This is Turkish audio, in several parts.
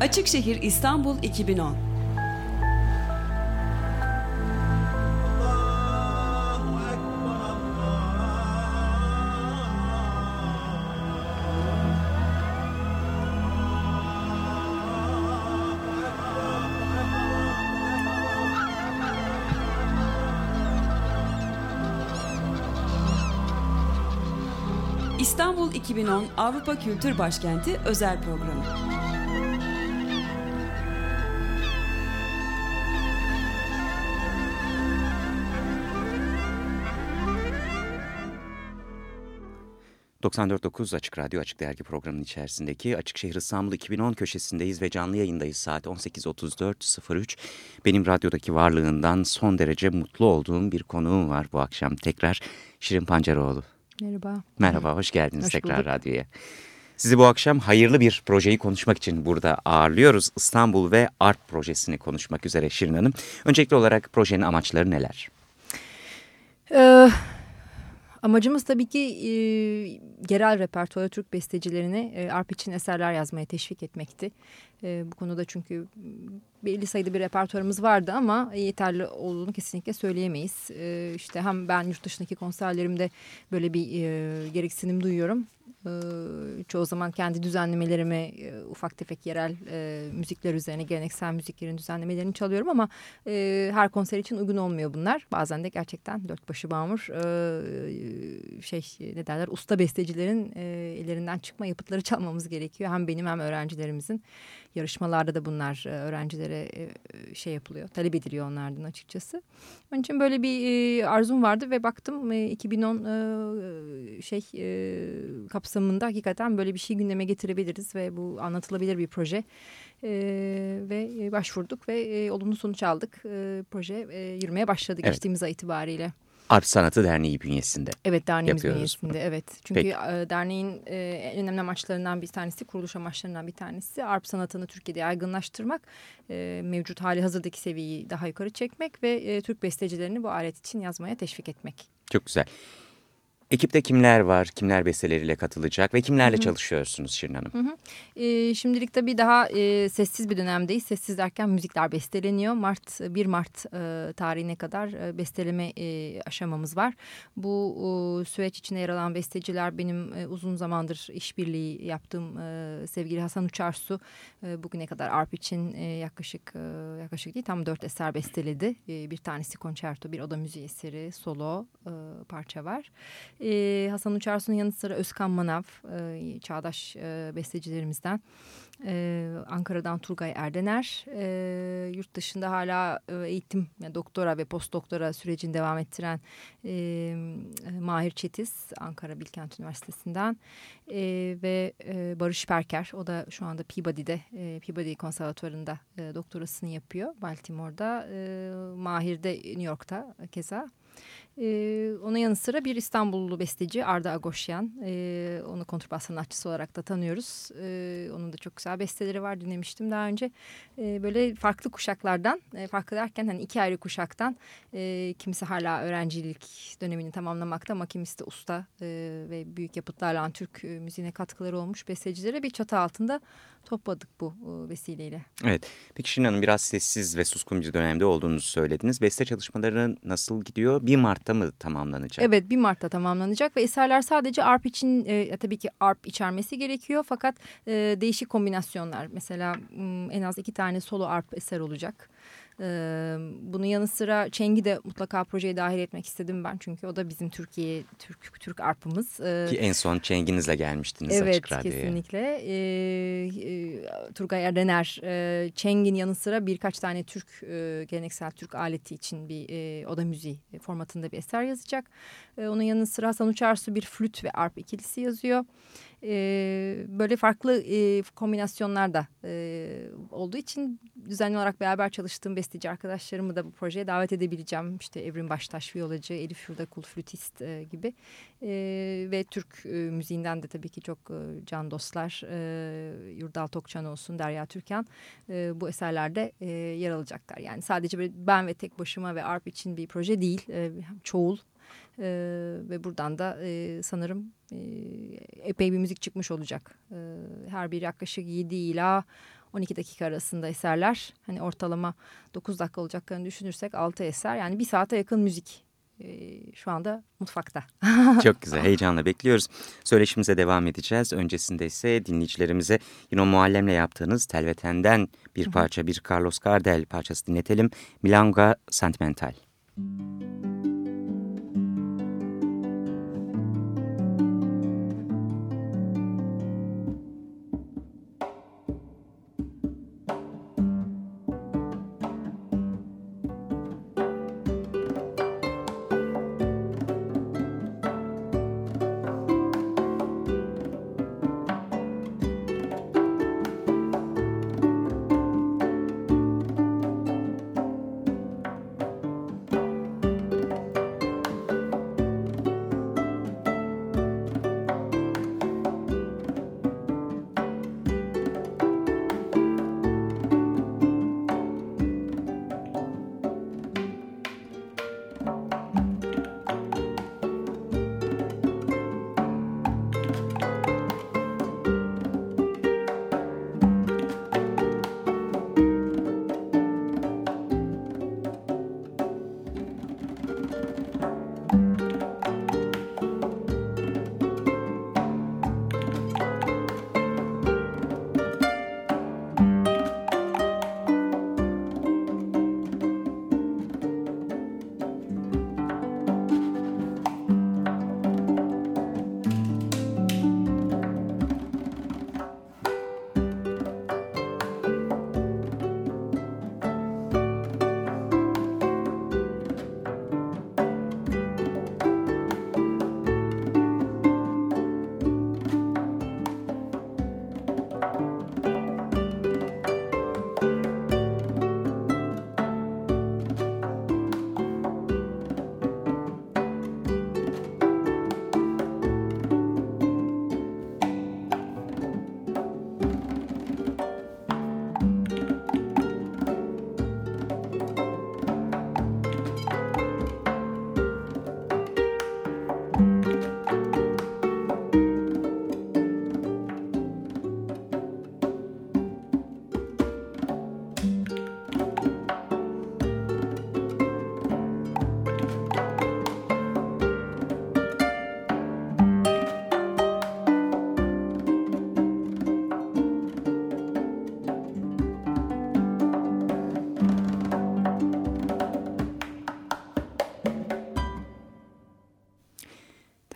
Açık Şehir İstanbul 2010 İstanbul 2010 Avrupa Kültür Başkenti özel programı. ...94.9 Açık Radyo Açık Dergi programının içerisindeki Açık Şehir İstanbul 2010 köşesindeyiz ve canlı yayındayız saat 18.34.03. Benim radyodaki varlığından son derece mutlu olduğum bir konuğum var bu akşam tekrar Şirin Pancaroğlu. Merhaba. Merhaba, hoş geldiniz hoş tekrar bulduk. radyoya. Sizi bu akşam hayırlı bir projeyi konuşmak için burada ağırlıyoruz. İstanbul ve Art projesini konuşmak üzere Şirin Hanım. Öncelikli olarak projenin amaçları neler? Ee, amacımız tabii ki e, yerel repertuara Türk bestecilerini e, arp için eserler yazmaya teşvik etmekti. E, bu konuda çünkü belli sayıda bir repertuarımız vardı ama yeterli olduğunu kesinlikle söyleyemeyiz. E, işte hem ben yurt dışındaki konserlerimde böyle bir e, gereksinim duyuyorum. E, çoğu zaman kendi düzenlemelerimi e, ufak tefek yerel e, müzikler üzerine geleneksel müziklerin düzenlemelerini çalıyorum ama e, her konser için uygun olmuyor bunlar. Bazen de gerçekten dört başı bağımur e, şey ne derler usta bestecilerin ellerinden çıkma yapıtları çalmamız gerekiyor. Hem benim hem öğrencilerimizin yarışmalarda da bunlar e, öğrencilere e, şey yapılıyor, talep ediliyor onlardan açıkçası. Onun için böyle bir e, arzum vardı ve baktım 2010 şey kapsamında hakikaten böyle bir şey gündeme getirebiliriz ve bu anlatılabilir bir proje. ve başvurduk ve olumlu sonuç aldık. proje yürümeye başladı evet. geçtiğimiz ay itibariyle. Art Sanatı Derneği bünyesinde Evet derneğimiz bünyesinde evet. Çünkü Peki. E, derneğin e, en önemli amaçlarından bir tanesi kuruluş amaçlarından bir tanesi arp sanatını Türkiye'de yaygınlaştırmak. E, mevcut hali hazırdaki seviyeyi daha yukarı çekmek ve Türk bestecilerini bu alet için yazmaya teşvik etmek. Çok güzel. Ekipte kimler var, kimler besteleriyle katılacak ve kimlerle Hı -hı. çalışıyorsunuz Şirin Hanım? Hı -hı. E, şimdilik tabii daha e, sessiz bir dönemdeyiz. Sessiz derken müzikler besteleniyor. Mart 1 Mart e, tarihine kadar e, besteleme e, aşamamız var. Bu e, süreç içinde yer alan besteciler benim e, uzun zamandır işbirliği yaptığım e, sevgili Hasan Uçarsu e, bugüne kadar arp için e, yaklaşık e, yaklaşık değil tam dört eser besteledi. E, bir tanesi konçerto, bir oda müziği eseri, solo e, parça var. E, Hasan Uçarsu'nun yanı sıra Özkan Manav, e, çağdaş e, bestecilerimizden. Ee, Ankara'dan Turgay Erdener. Ee, yurt dışında hala e, eğitim, yani doktora ve postdoktora sürecini devam ettiren e, Mahir Çetiz, Ankara Bilkent Üniversitesi'nden. E, ve e, Barış Perker, o da şu anda Peabody'de, e, Peabody Konservatuvarı'nda e, doktorasını yapıyor Baltimore'da. E, Mahir de New York'ta keza. Ee, onun yanı sıra bir İstanbullu besteci Arda Agoşyan. Ee, onu kontrbas sanatçısı olarak da tanıyoruz. Ee, onun da çok güzel besteleri var dinlemiştim daha önce. Ee, böyle farklı kuşaklardan, e, farklı derken hani iki ayrı kuşaktan e, kimisi hala öğrencilik dönemini tamamlamakta ama kimisi de usta e, ve büyük yapıtlarla Türk müziğine katkıları olmuş bestecilere bir çatı altında topladık bu e, vesileyle. Evet. Peki Şirin Hanım biraz sessiz ve suskun bir dönemde olduğunuzu söylediniz. Beste çalışmaları nasıl gidiyor? 1 Mart'ta mı tamamlanacak? Evet 1 Mart'ta tamamlanacak ve eserler sadece ARP için e, tabii ki ARP içermesi gerekiyor. Fakat e, değişik kombinasyonlar mesela en az iki tane solo ARP eser olacak. Ee, bunun yanı sıra Çeng'i de mutlaka projeye dahil etmek istedim ben. Çünkü o da bizim Türkiye, Türk, Türk arpımız. Ee, Ki en son Çeng'inizle gelmiştiniz evet, Açık Radyo'ya. Evet kesinlikle. Ee, Turgay Erdener, e, Çeng'in yanı sıra birkaç tane Türk, e, geleneksel Türk aleti için bir e, oda müziği formatında bir eser yazacak. E, onun yanı sıra Hasan Uçarsu bir flüt ve arp ikilisi yazıyor e, böyle farklı e, kombinasyonlar da e, olduğu için düzenli olarak beraber çalıştığım besteci arkadaşlarımı da bu projeye davet edebileceğim. İşte Evrim Baştaş viyolacı, Elif Yurdakul flütist e, gibi e, ve Türk e, müziğinden de tabii ki çok e, can dostlar e, Yurdal Tokçan olsun, Derya Türkan e, bu eserlerde e, yer alacaklar. Yani sadece ben ve tek başıma ve arp için bir proje değil, e, çoğul e, ve buradan da e, sanırım e, epey bir müzik çıkmış olacak. E, her bir yaklaşık 7 ila 12 dakika arasında eserler. Hani ortalama 9 dakika olacaklarını düşünürsek 6 eser. Yani bir saate yakın müzik şu anda mutfakta. Çok güzel heyecanla bekliyoruz. Söyleşimize devam edeceğiz. Öncesinde ise dinleyicilerimize yine Muallem'le yaptığınız Telveten'den bir parça bir Carlos Gardel parçası dinletelim. Milanga Sentimental. Müzik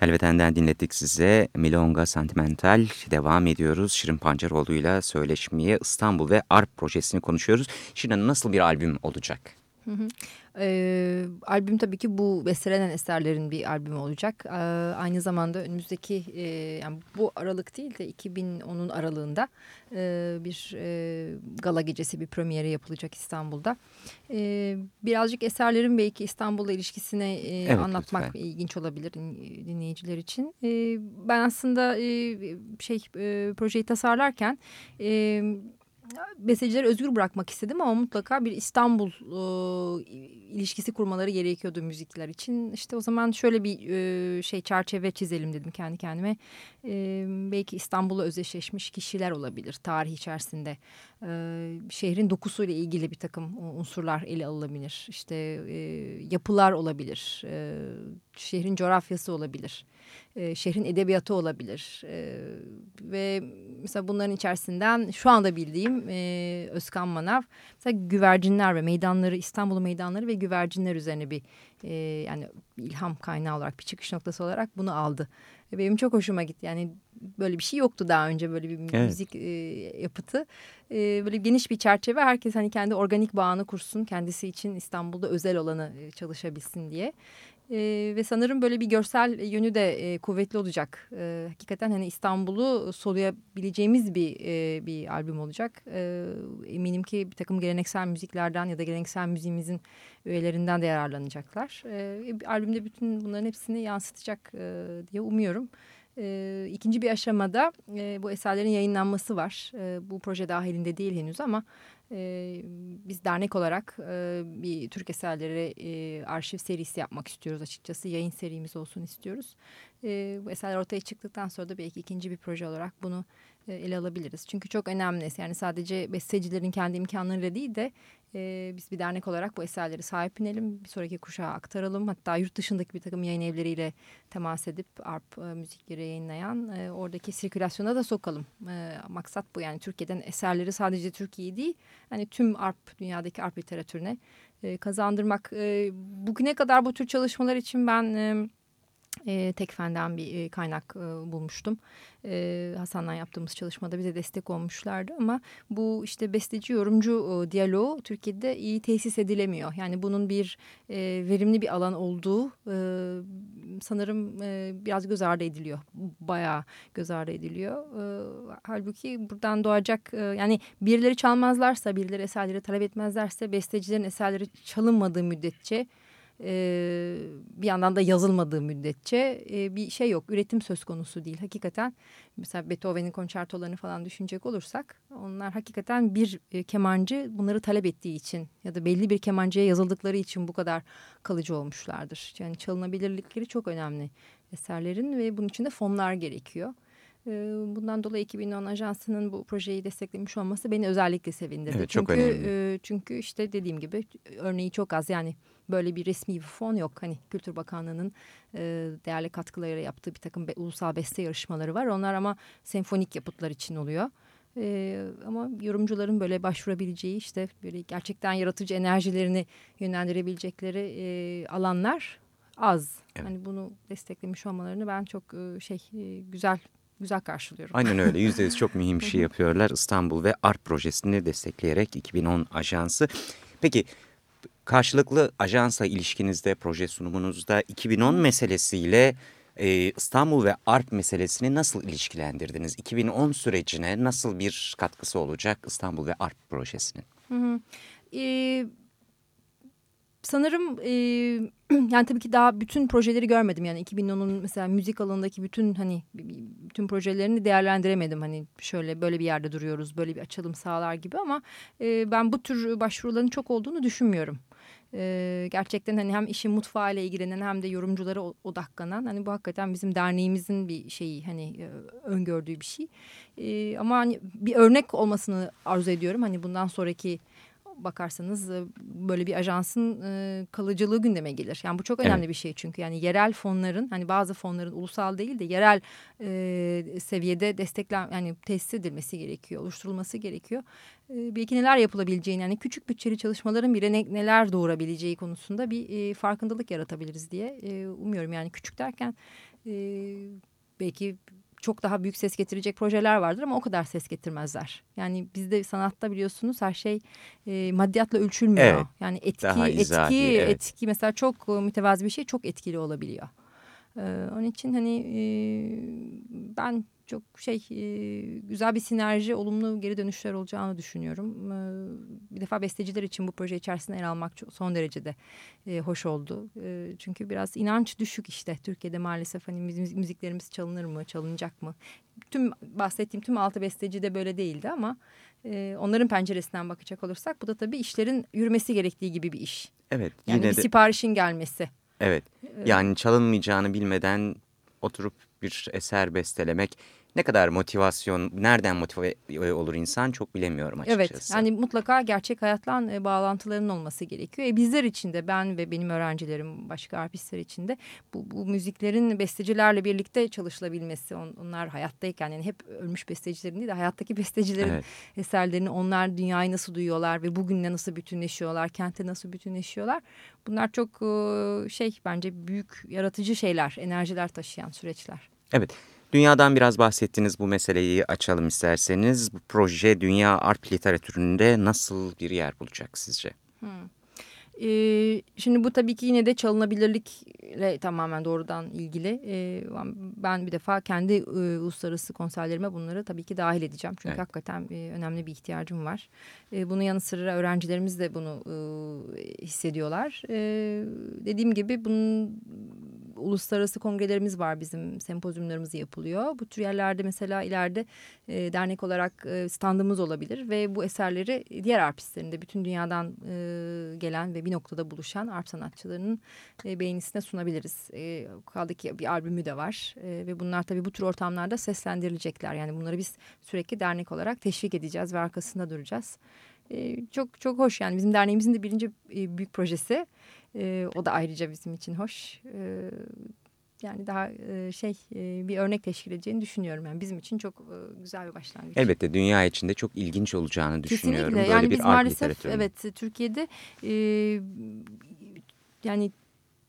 Elveten'den dinlettik size Milonga Sentimental. Devam ediyoruz. Şirin Pancaroğlu'yla söyleşmeye İstanbul ve ARP projesini konuşuyoruz. Şirin nasıl bir albüm olacak? Hı hı. E, albüm tabii ki bu bestelenen eserlerin bir albümü olacak. E, aynı zamanda önümüzdeki e, yani bu aralık değil de 2010'un aralığında e, bir e, gala gecesi bir premieri yapılacak İstanbul'da. E, birazcık eserlerin belki İstanbul'la ilişkisine e, evet, anlatmak lütfen. ilginç olabilir dinleyiciler için. E, ben aslında e, şey e, projeyi tasarlarken... E, bestecileri özgür bırakmak istedim ama mutlaka bir İstanbul e, ilişkisi kurmaları gerekiyordu müzikler için. İşte o zaman şöyle bir e, şey çerçeve çizelim dedim kendi kendime. E, belki İstanbul'la özdeşleşmiş kişiler olabilir tarih içerisinde. E, şehrin dokusuyla ilgili bir takım unsurlar ele alınabilir. İşte e, yapılar olabilir. E, şehrin coğrafyası olabilir e, şehrin edebiyatı olabilir. E, ve mesela bunların içerisinden şu anda bildiğim e, Özkan Manav mesela güvercinler ve meydanları İstanbul meydanları ve güvercinler üzerine bir e, yani ilham kaynağı olarak bir çıkış noktası olarak bunu aldı. Benim çok hoşuma gitti. Yani böyle bir şey yoktu daha önce böyle bir evet. müzik e, yapıtı. E, böyle geniş bir çerçeve herkes hani kendi organik bağını kursun. Kendisi için İstanbul'da özel olanı e, çalışabilsin diye. E, ve sanırım böyle bir görsel yönü de e, kuvvetli olacak. E, hakikaten hani İstanbul'u soluyabileceğimiz bir e, bir albüm olacak. E, eminim ki bir takım geleneksel müziklerden ya da geleneksel müziğimizin üyelerinden de yararlanacaklar. E, albümde bütün bunların hepsini yansıtacak e, diye umuyorum. E, ikinci bir aşamada e, bu eserlerin yayınlanması var. E, bu proje dahilinde değil henüz ama E, biz dernek olarak e, bir Türk eserleri e, arşiv serisi yapmak istiyoruz açıkçası. Yayın serimiz olsun istiyoruz. E, bu eserler ortaya çıktıktan sonra da belki ikinci bir proje olarak bunu e, ele alabiliriz. Çünkü çok önemli. Yani sadece bestecilerin kendi imkanlarıyla değil de e, biz bir dernek olarak bu eserleri sahiplenelim. Bir sonraki kuşağa aktaralım. Hatta yurt dışındaki bir takım yayın evleriyle temas edip arp e, müzikleri yayınlayan e, oradaki sirkülasyona da sokalım. E, maksat bu yani Türkiye'den eserleri sadece Türkiye değil. Hani tüm arp dünyadaki arp literatürüne e, kazandırmak. E, bugüne kadar bu tür çalışmalar için ben... E, e, Tekfen'den bir e, kaynak e, bulmuştum. E, Hasan'la yaptığımız çalışmada bize destek olmuşlardı ama bu işte besteci yorumcu e, diyaloğu Türkiye'de iyi tesis edilemiyor. Yani bunun bir e, verimli bir alan olduğu e, sanırım e, biraz göz ardı ediliyor. Bayağı göz ardı ediliyor. E, halbuki buradan doğacak e, yani birileri çalmazlarsa, birileri eserleri talep etmezlerse bestecilerin eserleri çalınmadığı müddetçe e, bir yandan da yazılmadığı müddetçe e, bir şey yok. Üretim söz konusu değil. Hakikaten mesela Beethoven'in konçertolarını falan düşünecek olursak onlar hakikaten bir e, kemancı bunları talep ettiği için ya da belli bir kemancıya yazıldıkları için bu kadar kalıcı olmuşlardır. Yani çalınabilirlikleri çok önemli eserlerin ve bunun için de fonlar gerekiyor. Bundan dolayı 2010 Ajansı'nın bu projeyi desteklemiş olması beni özellikle sevindirdi. Evet, çünkü, çok önemli. Çünkü işte dediğim gibi örneği çok az yani böyle bir resmi bir fon yok. Hani Kültür Bakanlığı'nın değerli katkılarıyla yaptığı bir takım be, ulusal beste yarışmaları var. Onlar ama senfonik yapıtlar için oluyor. Ee, ama yorumcuların böyle başvurabileceği işte böyle gerçekten yaratıcı enerjilerini yönlendirebilecekleri e, alanlar az. Evet. Hani bunu desteklemiş olmalarını ben çok e, şey e, güzel güzel karşılıyorum. Aynen öyle. Yüzde yüz çok mühim bir şey yapıyorlar. İstanbul ve ARP projesini destekleyerek 2010 ajansı. Peki karşılıklı ajansla ilişkinizde, proje sunumunuzda 2010 meselesiyle e, İstanbul ve ARP meselesini nasıl ilişkilendirdiniz? 2010 sürecine nasıl bir katkısı olacak İstanbul ve ARP projesinin? Hı hı. Ee, sanırım e, yani tabii ki daha bütün projeleri görmedim yani 2010'un mesela müzik alanındaki bütün hani bütün projelerini değerlendiremedim hani şöyle böyle bir yerde duruyoruz böyle bir açılım sağlar gibi ama e, ben bu tür başvuruların çok olduğunu düşünmüyorum. E, gerçekten hani hem işin mutfağıyla ilgilenen hem de yorumculara odaklanan hani bu hakikaten bizim derneğimizin bir şeyi hani e, öngördüğü bir şey. E, ama hani bir örnek olmasını arzu ediyorum hani bundan sonraki bakarsanız e, böyle bir ajansın e, kalıcılığı gündeme gelir. Yani bu çok önemli evet. bir şey çünkü yani yerel fonların hani bazı fonların ulusal değil de yerel e, seviyede desteklen yani tesis edilmesi gerekiyor, oluşturulması gerekiyor. E, belki neler yapılabileceğini yani küçük bütçeli çalışmaların bile ne, neler doğurabileceği konusunda bir e, farkındalık yaratabiliriz diye e, umuyorum. Yani küçük derken e, belki çok daha büyük ses getirecek projeler vardır ama o kadar ses getirmezler. Yani bizde sanatta biliyorsunuz her şey e, maddiyatla ölçülmüyor. Evet, yani etki izahi, etki evet. etki mesela çok e, mütevazi bir şey çok etkili olabiliyor. Ee, onun için hani e, ben çok şey e, güzel bir sinerji, olumlu geri dönüşler olacağını düşünüyorum. E, bir defa besteciler için bu proje içerisinde yer almak son derecede e, hoş oldu. E, çünkü biraz inanç düşük işte Türkiye'de maalesef hani müzik, müziklerimiz çalınır mı, çalınacak mı? Tüm bahsettiğim tüm altı besteci de böyle değildi ama e, onların penceresinden bakacak olursak bu da tabii işlerin yürümesi gerektiği gibi bir iş. Evet. Yani yine bir de... siparişin gelmesi. Evet. Yani çalınmayacağını bilmeden oturup bir eser bestelemek ne kadar motivasyon, nereden motive olur insan çok bilemiyorum açıkçası. Evet, yani mutlaka gerçek hayatla e, bağlantılarının olması gerekiyor. E bizler için de ben ve benim öğrencilerim, başka artistler için de bu, bu müziklerin bestecilerle birlikte çalışılabilmesi, on, onlar hayattayken yani hep ölmüş bestecilerin değil de hayattaki bestecilerin evet. eserlerini onlar dünyayı nasıl duyuyorlar ve bugünle nasıl bütünleşiyorlar, kente nasıl bütünleşiyorlar. Bunlar çok e, şey bence büyük yaratıcı şeyler, enerjiler taşıyan süreçler. Evet. Dünyadan biraz bahsettiniz bu meseleyi açalım isterseniz. Bu proje dünya arp literatüründe nasıl bir yer bulacak sizce? Hmm. Ee, şimdi bu tabii ki yine de çalınabilirlikle tamamen doğrudan ilgili. Ee, ben bir defa kendi e, uluslararası konserlerime bunları tabii ki dahil edeceğim. Çünkü evet. hakikaten e, önemli bir ihtiyacım var. E, bunun yanı sıra öğrencilerimiz de bunu e, hissediyorlar. E, dediğim gibi bunun uluslararası kongrelerimiz var bizim sempozyumlarımız yapılıyor. Bu tür yerlerde mesela ileride e, dernek olarak e, standımız olabilir ve bu eserleri diğer arpistlerinde bütün dünyadan e, gelen ve bir noktada buluşan arp sanatçılarının e, beğenisine sunabiliriz. E, kaldı ki bir albümü de var e, ve bunlar tabii bu tür ortamlarda seslendirilecekler. Yani bunları biz sürekli dernek olarak teşvik edeceğiz ve arkasında duracağız. E, çok çok hoş yani bizim derneğimizin de birinci e, büyük projesi. E, o da ayrıca bizim için hoş. E, yani daha şey bir örnek teşkil edeceğini düşünüyorum. Yani bizim için çok güzel bir başlangıç. Elbette dünya içinde çok ilginç olacağını düşünüyorum. Kesinlikle. Böyle yani bir biz maalesef evet Türkiye'de e, yani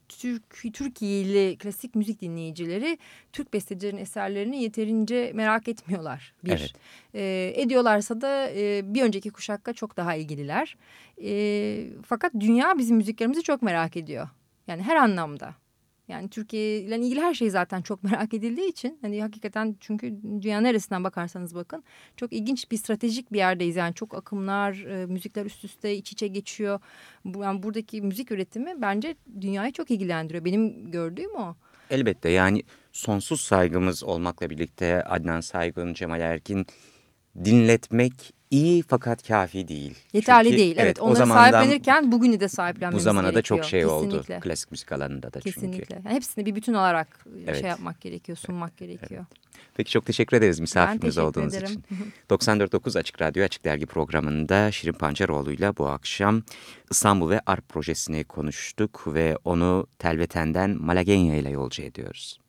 Türk Türkiye'li klasik müzik dinleyicileri Türk bestecilerin eserlerini yeterince merak etmiyorlar. Bir. Evet. E, ediyorlarsa da e, bir önceki kuşakla çok daha ilgililer. E, fakat dünya bizim müziklerimizi çok merak ediyor. Yani her anlamda. Yani Türkiye ile ilgili her şey zaten çok merak edildiği için hani hakikaten çünkü dünya neresinden bakarsanız bakın çok ilginç bir stratejik bir yerdeyiz. Yani çok akımlar, e, müzikler üst üste iç içe geçiyor. Bu, yani buradaki müzik üretimi bence dünyayı çok ilgilendiriyor. Benim gördüğüm o. Elbette yani sonsuz saygımız olmakla birlikte Adnan Saygın, Cemal Erkin dinletmek iyi fakat kafi değil. Yeterli Çünkü, değil. Evet, evet onları zamandan, sahiplenirken bugünü de sahiplenmemiz Bu zamana gerekiyor. da çok şey Kesinlikle. oldu klasik müzik alanında da Kesinlikle. çünkü. Yani hepsini bir bütün olarak evet. şey yapmak gerekiyor, sunmak gerekiyor. Evet. Peki çok teşekkür ederiz misafirimiz olduğunuz ederim. için. 94.9 Açık Radyo Açık Dergi programında Şirin Pancaroğlu'yla bu akşam İstanbul ve Arp projesini konuştuk ve onu Telveten'den Malagenya ile yolcu ediyoruz.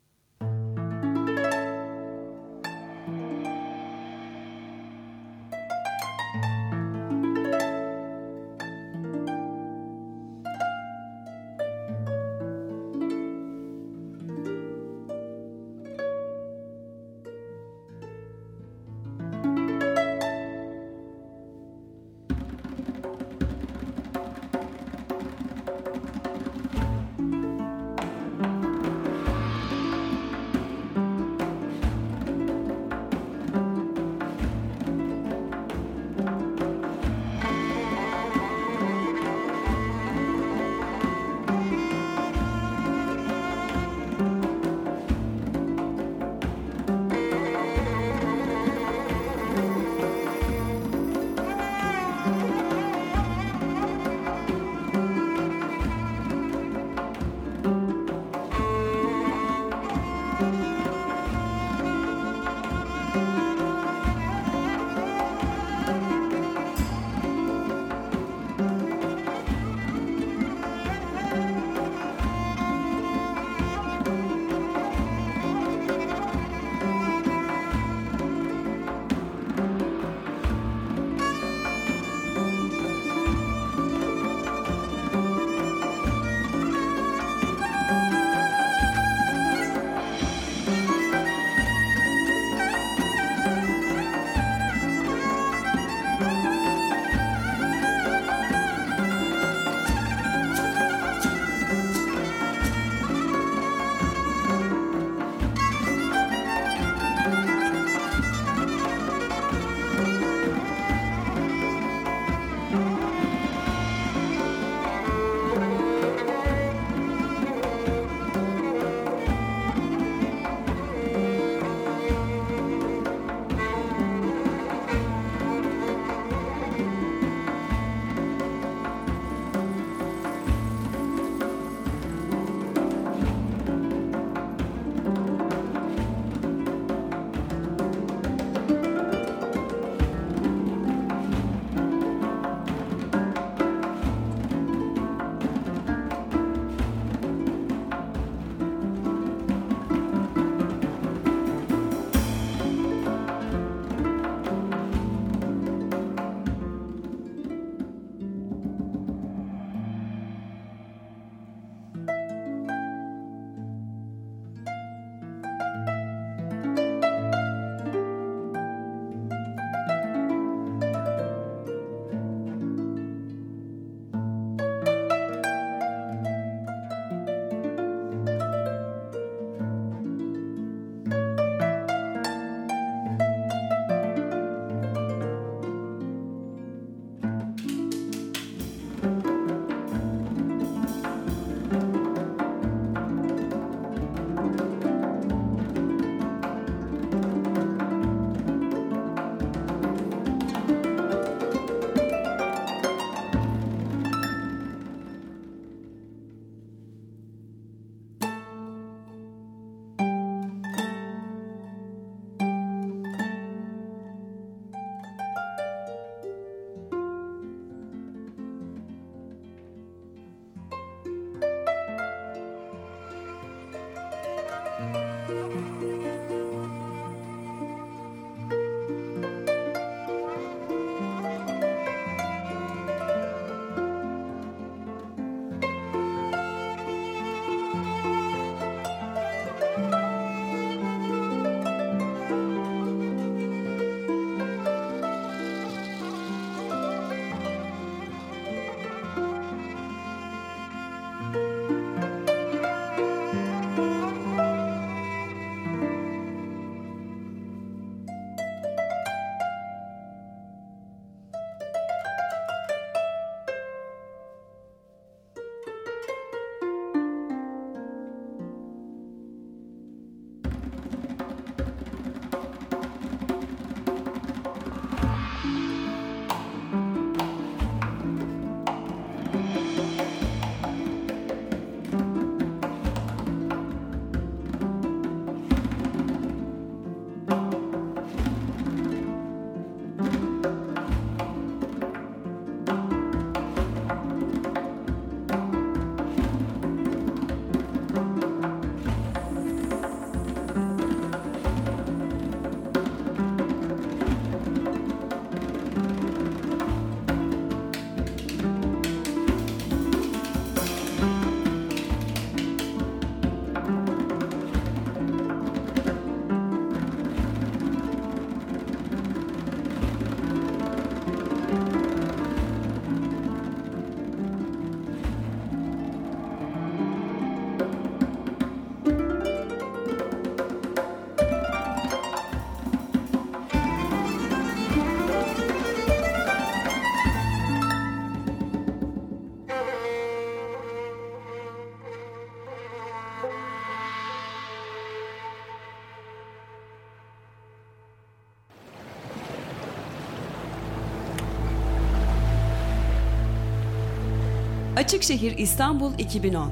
Açıkşehir İstanbul 2010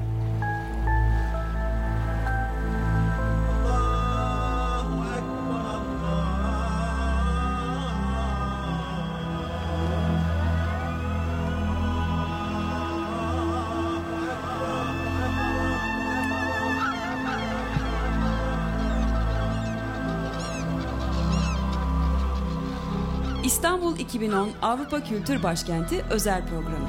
İstanbul 2010 Avrupa Kültür Başkenti özel programı.